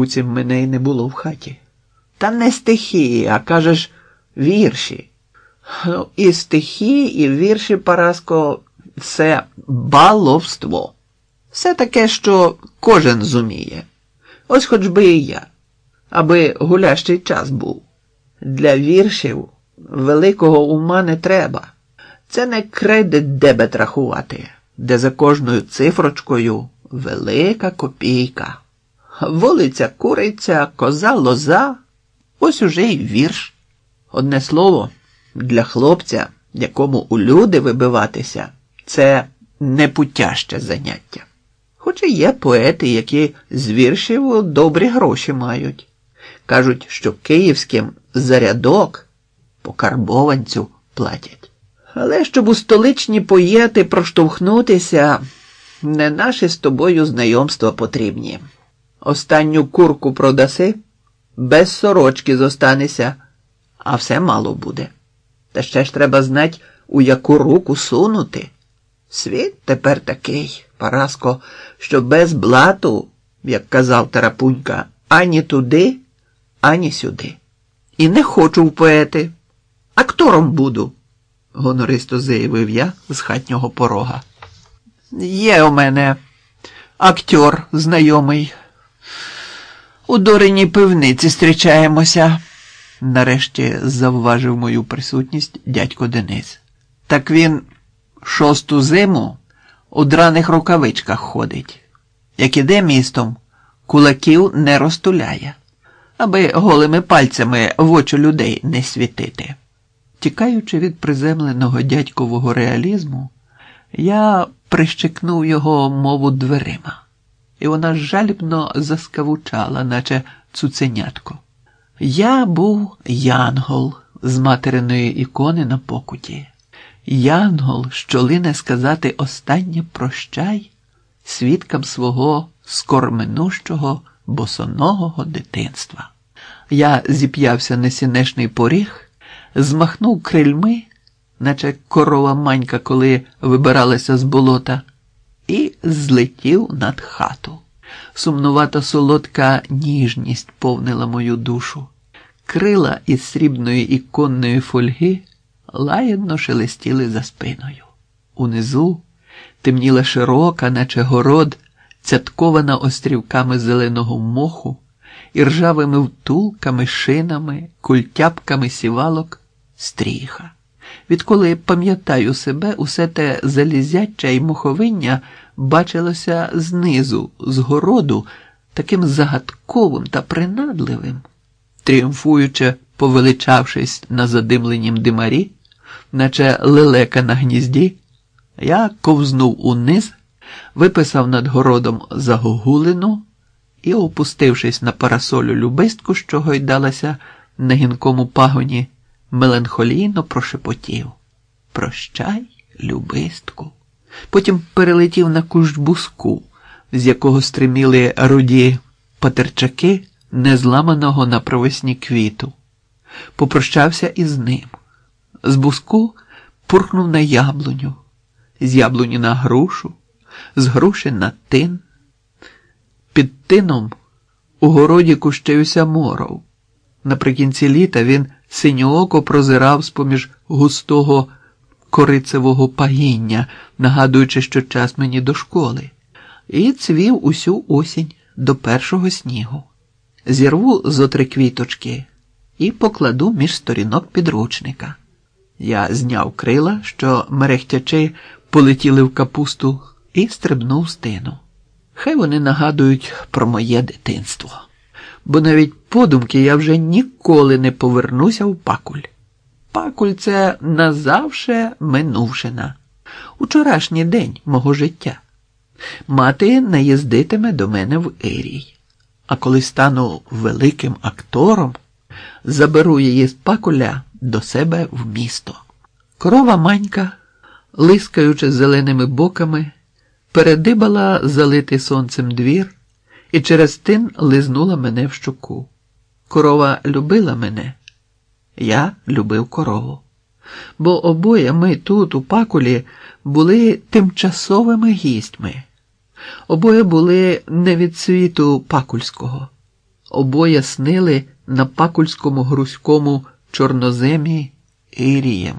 Буцім мене й не було в хаті. Та не стихії, а кажеш вірші. Ну, і стихи, і вірші, Параско, це баловство. Все таке, що кожен зуміє. Ось хоч би і я, аби гулящий час був. Для віршів великого ума не треба. Це не кредит дебет рахувати, де за кожною цифрочкою велика копійка. Волиця куриця, коза лоза, ось уже й вірш. Одне слово, для хлопця, якому у люди вибиватися, це непутяще заняття. Хоч і є поети, які з віршів добрі гроші мають. Кажуть, що київським зарядок по карбованцю платять. Але щоб у столичні поєти проштовхнутися, не наші з тобою знайомства потрібні. Останню курку продаси, без сорочки зостанеся, а все мало буде. Та ще ж треба знати, у яку руку сунути. Світ тепер такий, Параско, що без блату, як казав Тарапунька, ані туди, ані сюди. І не хочу в поети. Актором буду, гонористо заявив я з хатнього порога. Є у мене актер знайомий. У Дориній пивниці зустрічаємося, нарешті завважив мою присутність дядько Денис. Так він шосту зиму у драних рукавичках ходить. Як іде містом, кулаків не розтуляє, аби голими пальцями в очі людей не світити. Тікаючи від приземленого дядькового реалізму, я прищикнув його мову дверима, і вона жалібно заскавучала, наче цуценятко. Я був янгол з материної ікони на покуті. Янгол, що лине сказати останнє прощай свідкам свого скорминущого босоногого дитинства. Я зіп'явся на сінешний поріг, змахнув крильми, наче корова манька, коли вибиралася з болота, і злетів над хату. Сумнувата солодка ніжність повнила мою душу. Крила із срібної іконної фольги лагідно шелестіли за спиною. Унизу темніла широка, наче город, цяткована острівками зеленого моху і ржавими втулками, шинами, культяпками сівалок стріха. Відколи пам'ятаю себе, усе те залізяче й моховиння бачилося знизу, з городу, таким загадковим та принадливим, тріумфуючи, повеличавшись на задимленім димарі, наче лелека на гнізді, я ковзнув униз, виписав над городом загогулину і, опустившись на парасолю любистку, що гойдалася на гінкому пагоні, меланхолійно прошепотів Прощай, любистку. Потім перелетів на кущ буску, з якого стриміли руді патерчаки незламаного на провесні квіту. Попрощався із ним. З буску пурхнув на яблуню, з яблуні на грушу, з груші на тин. Під тином у городі кущився моров. Наприкінці літа він синьооко прозирав з-поміж густого корицевого пагіння, нагадуючи, що час мені до школи, і цвів усю осінь до першого снігу. Зірву зо три квіточки і покладу між сторінок підручника. Я зняв крила, що мерехтячи полетіли в капусту, і стрибнув з тину. Хай вони нагадують про моє дитинство, бо навіть подумки я вже ніколи не повернуся в пакуль. Пакуль це назавше минувшина, учорашній день мого життя. Мати наїздитиме до мене в Ерій, а коли стану великим актором, заберу її з пакуля до себе в місто. Корова манька, лискаючи зеленими боками, передибала залитий сонцем двір і через тин лизнула мене в щоку. Корова любила мене, я любив корову. Бо обоє ми тут, у пакулі, були тимчасовими гістьми, обоє були не від світу пакульського. обоє снили на пакульському грузькому чорноземі Ірієм.